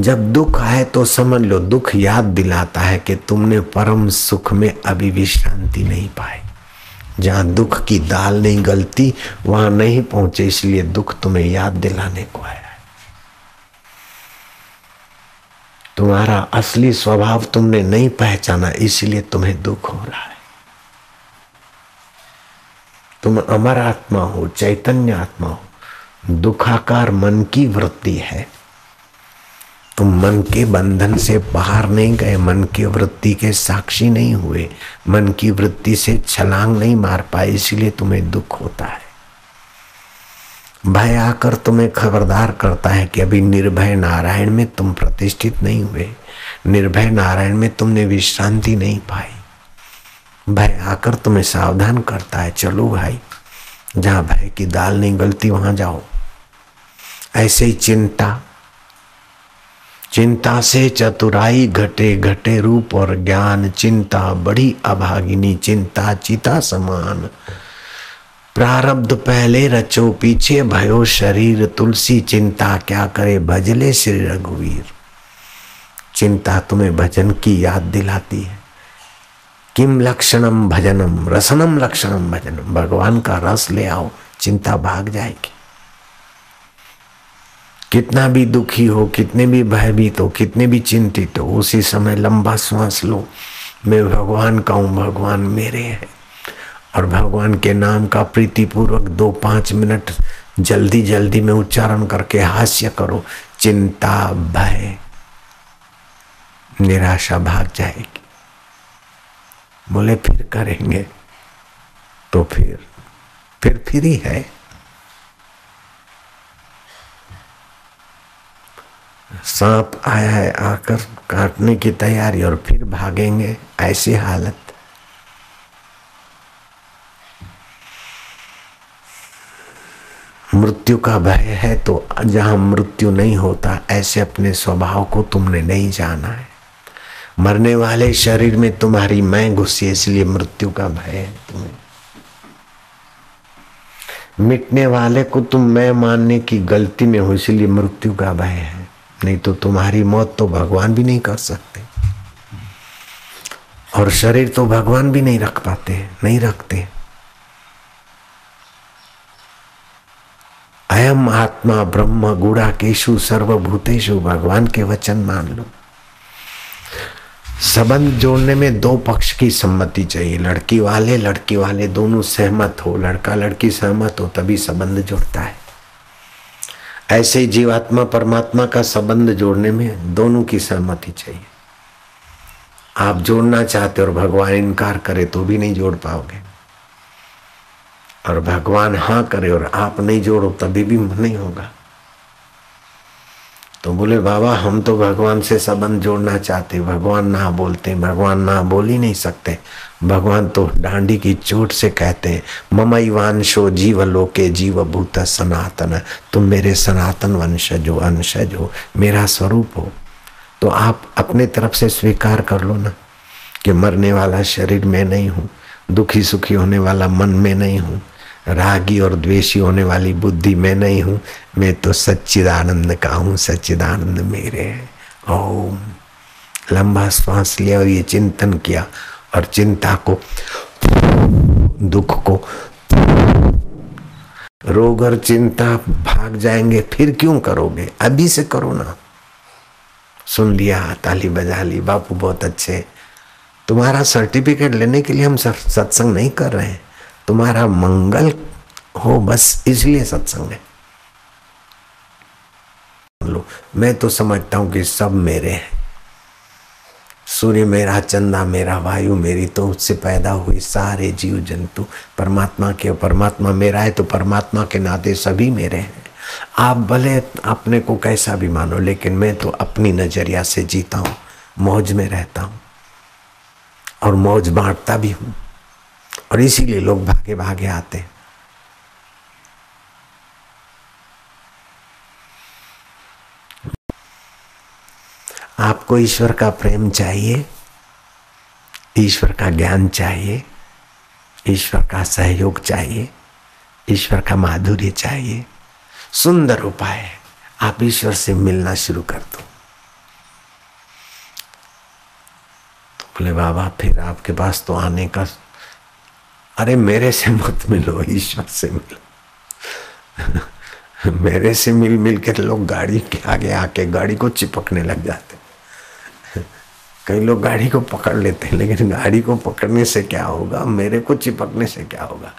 जब दुख आए तो समझ लो, दुख याद दिलाता है कि तुमने परम सुख में अभी विश्रांति नहीं पाई। जहाँ दुख की दाल नहीं गलती, वहाँ नहीं पहुँचे, इसलिए दुख तुम्हें याद दिलाने को आया है। तुम्हारा असली स्वभाव तुमने नहीं पहचाना, इसलिए तुम्हें दुख हो रहा है। तुम अमर आत्मा हो, चैतन्य आत्मा हो, दुखाकार मन की वृत्ति है। तुम मन के बंधन से बाहर नहीं गए, मन की वृत्ति के साक्षी नहीं हुए, मन की वृत्ति से छलांग नहीं मार पाए, इसलिए तुम्हें दुख होता है। भय आकर तुम्हें खबरदार करता है कि अभी निर्भय नारायण में तुम प्रतिष्ठित नहीं हुए, निर्भय नारायण में तुमने विश्रांति नहीं पाई। भय आकर तुम्हें सावधान करता है, चलो भाई, जहाँ भय की दाल नहीं गलती, वहाँ जाओ। ऐसे ही चिंता चिंता से चतुराई घटे घटे रूप और ज्ञान, चिंता बड़ी अभागिनी, चिंता चिता समान। प्रारब्ध पहले रचो, पीछे भयो शरीर, तुलसी चिंता क्या करे, भजले श्री रघुवीर। चिंता तुम्हें भजन की याद दिलाती है। किम लक्षणम भजनम, रसनम लक्षणम भजनम, भगवान का रस ले आओ, चिंता भाग जाएगी। कितना भी दुखी हो, कितने भी भयभीत हो, कितने भी चिंतित हो, उसी समय लंबा श्वास लो। मैं भगवान का हूँ, भगवान मेरे है। और भगवान के नाम का प्रीतिपूर्वक दो पाँच मिनट जल्दी जल्दी में उच्चारण करके हास्य करो। चिंता, भय, निराशा भाग जाएगी। बोले, फिर करेंगे। तो फिर फिर फिर ही है। सांप आया है आकर काटने की तैयारी और फिर भागेंगे। ऐसी हालत। मृत्यु का भय है तो जहाँ मृत्यु नहीं होता, ऐसे अपने स्वभाव को तुमने नहीं जाना है। मरने वाले शरीर में तुम्हारी मैं घुसी, इसलिए मृत्यु का भय है तुम्हें। मिटने वाले को तुम मैं मानने की गलती में हो, इसलिए मृत्यु का भय है। नहीं तो तुम्हारी मौत तो भगवान भी नहीं कर सकते। और शरीर तो भगवान भी नहीं रख पाते, नहीं रखते। अयम आत्मा ब्रह्म गुड़ा केशु सर्वभूतेशु भगवान के वचन मान लो। संबंध जोड़ने में दो पक्ष की सम्मति चाहिए, लड़की वाले लड़की वाले दोनों सहमत हो लड़का लड़की सहमत हो, तभी संबंध जुड़ता है। ऐसे ही जीवात्मा परमात्मा का संबंध जोड़ने में दोनों की सहमति चाहिए। आप जोड़ना चाहते और भगवान इनकार करे तो भी नहीं जोड़ पाओगे। और भगवान हाँ करे और आप नहीं जोड़ो तभी भी नहीं होगा। तो बोले, बाबा, हम तो भगवान से संबंध जोड़ना चाहते भगवान ना बोलते, भगवान ना बोल ही नहीं सकते। भगवान तो डांडी की चोट से कहते हैं ममई वंशो जीव लोके जीव भूत सनातन। तुम मेरे सनातन वंशज हो अंशज हो मेरा स्वरूप हो। तो आप अपने तरफ़ से स्वीकार कर लो ना कि मरने वाला शरीर में नहीं हूँ दुखी सुखी होने वाला मन में नहीं हूँ। रागी और द्वेषी होने वाली बुद्धि में नहीं हूँ। मैं तो सच्चिदानंद का हूँ, सच्चिदानंद मेरे है। ओम। लंबा श्वास लिया और ये चिंतन किया और चिंता को, दुख को, रोग और चिंता भाग जाएँगे, फिर क्यों करोगे? अभी से करो ना। सुन लिया, ताली बजा ली, बापू बहुत अच्छे तुम्हारा सर्टिफिकेट लेने के लिए हम सत्संग नहीं कर रहे हैं। तुम्हारा मंगल हो, बस इसलिए सत्संग है। लो, मैं तो समझता हूँ कि सब मेरे हैं। सूर्य मेरा, चंदा मेरा, वायु मेरी तो उससे पैदा हुए सारे जीव जंतु परमात्मा के परमात्मा मेरा है तो परमात्मा के नाते सभी मेरे हैं। आप भले अपने को कैसा भी मानो, लेकिन मैं तो अपनी नज़रिया से जीता हूँ, मौज में रहता हूँ, और मौज बांटता भी हूँ। और इसीलिए लोग भागे भागे आते हैं। आपको ईश्वर का प्रेम चाहिए, ईश्वर का ज्ञान चाहिए, ईश्वर का सहयोग चाहिए, ईश्वर का माधुर्य चाहिए। सुंदर उपाय है। आप ईश्वर से मिलना शुरू कर दो। बोले, बाबा, फिर आपके पास तो आने का अरे मेरे से मत मिलो, ईश्वर से मिलो। मेरे से मिल मिल के लोग गाड़ी के आगे आके गाड़ी को चिपकने लग जाते कई लोग गाड़ी को पकड़ लेते हैं, लेकिन गाड़ी को पकड़ने से क्या होगा? मेरे को चिपकने से क्या होगा?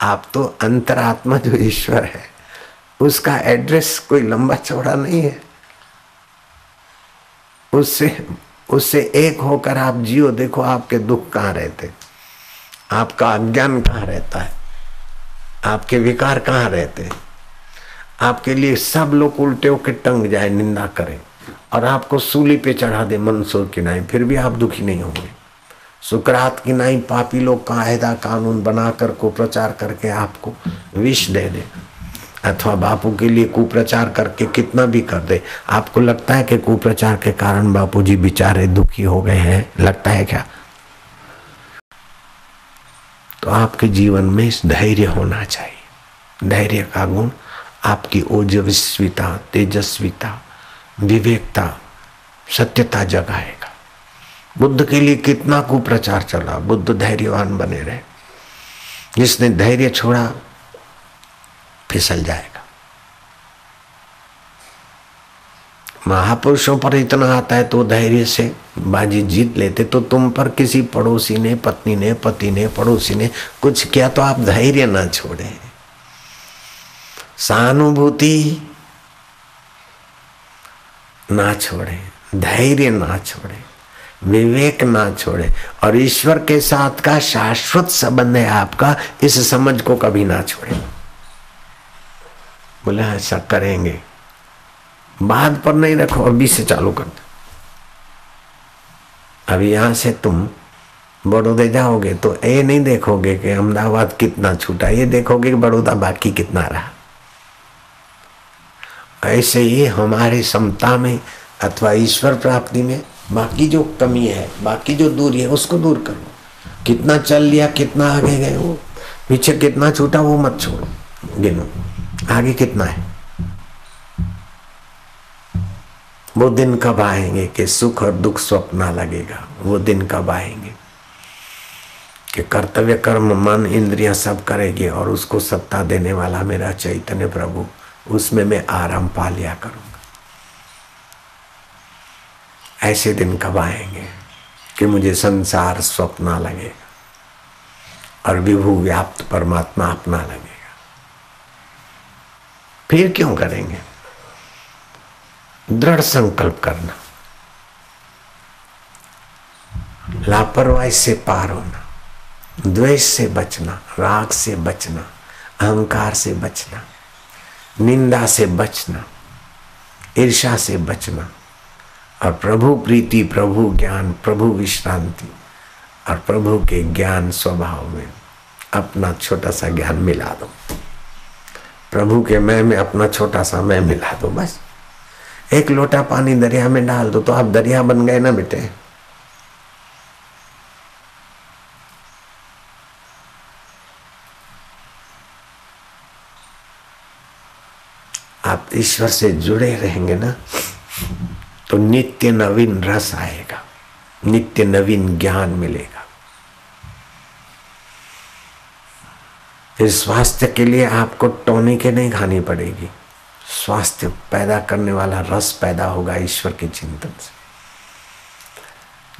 आप तो अंतरात्मा जो ईश्वर है, उसका एड्रेस कोई लंबा चौड़ा नहीं है। उससे उससे एक होकर आप जियो, देखो आपके दुख कहाँ रहते। आपका अज्ञान कहाँ रहता है? आपके विकार कहाँ रहते हैं? आपके लिए सब लोग उल्टे होकर टंग जाए, निंदा करें और आपको सूली पे चढ़ा दे मनसूर की नाई, फिर भी आप दुखी नहीं होंगे। सुकरात की नाई पापी लोग कायदा कानून बनाकर को प्रचार करके आपको विष दे दे। अथवा बापू के लिए कुप्रचार करके कितना भी कर दे, आपको लगता है कि कुप्रचार के कारण बापू जी बेचारे दुखी हो गए हैं? लगता है क्या? तो आपके जीवन में धैर्य होना चाहिए। धैर्य का गुण आपकी ओजस्विता, तेजस्विता, विवेकता, सत्यता जगाएगा। बुद्ध के लिए कितना कुप्रचार चला, बुद्ध धैर्यवान बने रहे। जिसने धैर्य छोड़ा, फिसल जाएगा। महापुरुषों पर इतना आता है तो धैर्य से बाजी जीत लेते तो तुम पर किसी पड़ोसी ने, पत्नी ने, पति ने, पड़ोसी ने कुछ किया तो आप धैर्य ना छोड़े। सहानुभूति ना छोड़े, धैर्य ना छोड़े, विवेक ना छोड़े, और ईश्वर के साथ का शाश्वत संबंध है आपका, इस समझ को कभी ना छोड़े। बोले ऐसा करेंगे। बाद पर नहीं रखो अभी से चालू कर दो। अभी यहाँ से तुम बड़ौदे जाओगे तो ये नहीं देखोगे कि अहमदाबाद कितना छूटा, ये देखोगे कि बड़ौदा बाकी कितना रहा। ऐसे ही हमारे समता में अथवा ईश्वर प्राप्ति में बाकी जो कमी है, बाकी जो दूरी है, उसको दूर करो। कितना चल लिया, कितना आगे गए, वो पीछे कितना छूटा, वो मत छोड़ो, गिनो। आगे कितना है? वो दिन कब आएँगे कि सुख और दुख स्वप्न लगेगा? वो दिन कब आएँगे? कि कर्तव्य कर्म मन इंद्रियाँ सब करेगी और उसको सत्ता देने वाला मेरा चैतन्य प्रभु, उसमें मैं आराम पा लिया करूँगा। ऐसे दिन कब आएँगे कि मुझे संसार स्वप्न लगेगा और विभू व्याप्त परमात्मा अपना लगेगा? फिर क्यों करेंगे? दृढ़ संकल्प करना। लापरवाही से पार होना, द्वेष से बचना, राग से बचना, अहंकार से बचना, निंदा से बचना ईर्षा से बचना, और प्रभु प्रीति, प्रभु ज्ञान, प्रभु विश्रांति, और प्रभु के ज्ञान स्वभाव में अपना छोटा सा ज्ञान मिला दो। प्रभु के मैं में अपना छोटा सा मैं मिला दो, बस। एक लोटा पानी दरिया में डाल दो तो आप दरिया बन गए ना बेटे। आप ईश्वर से जुड़े रहेंगे ना तो नित्य नवीन रस आएगा, नित्य नवीन ज्ञान मिलेगा। इस स्वास्थ्य के लिए आपको टॉनिके नहीं खानी पड़ेगी। स्वास्थ्य पैदा करने वाला रस पैदा होगा ईश्वर के चिंतन से।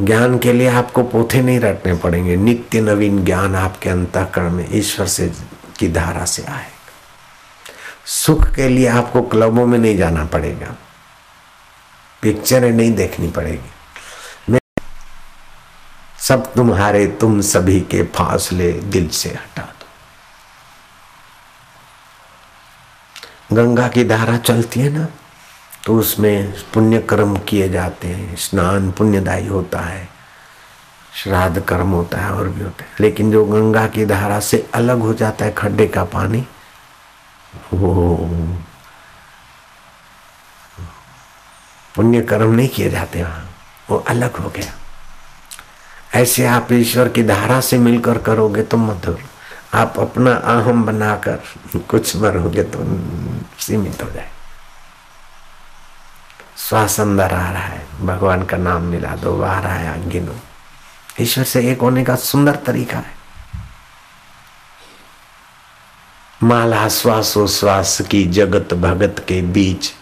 ज्ञान के लिए आपको पोथे नहीं रटने पड़ेंगे। नित्य नवीन ज्ञान आपके अंतःकरण में ईश्वर से की धारा से आएगा। सुख के लिए आपको क्लबों में नहीं जाना पड़ेगा। पिक्चरें नहीं देखनी पड़ेगी। सब तुम्हारे, तुम सभी के फासले दिल से हटा गंगा की धारा चलती है ना तो उसमें पुण्य कर्म किए जाते हैं, स्नान पुण्यदायी होता है, श्राद्ध कर्म होता है, और भी होता है। लेकिन जो गंगा की धारा से अलग हो जाता है खड्डे का पानी, वो पुण्य कर्म नहीं किए जाते वहाँ, वो अलग हो गया। ऐसे आप ईश्वर की धारा से मिलकर करोगे तो मधुर। आप अपना अहम बनाकर कुछ मरोगे तो सीमित हो जाए। श्वास अंदर आ रहा है, भगवान का नाम मिला दो बाहर आया गिनो। ईश्वर से एक होने का सुंदर तरीका है। माला श्वासो श्वास की जगत भगत के बीच,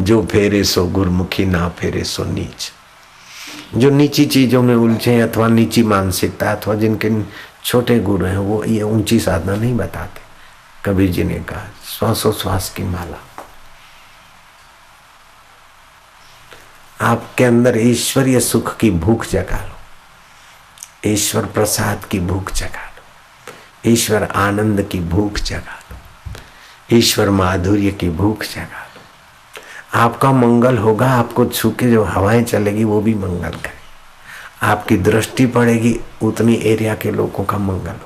जो फेरे सो गुरमुखी, ना फेरे सो नीच। जो नीची चीज़ों में उलझे अथवा नीची मानसिकता अथवा जिनके छोटे गुरु हैं, वो ये ऊँची साधना नहीं बताते। कबीर जी ने कहा श्वासोश्वास की माला। आपके अंदर ईश्वरीय सुख की भूख जगा लो। ईश्वर प्रसाद की भूख जगा लो। ईश्वर आनंद की भूख जगा लो। ईश्वर माधुर्य की भूख जगा लो। आपका मंगल होगा, आपको छू के जो हवाएँ चलेगी, वो भी मंगल करे। आपकी दृष्टि पड़ेगी उतनी एरिया के लोगों का मंगल।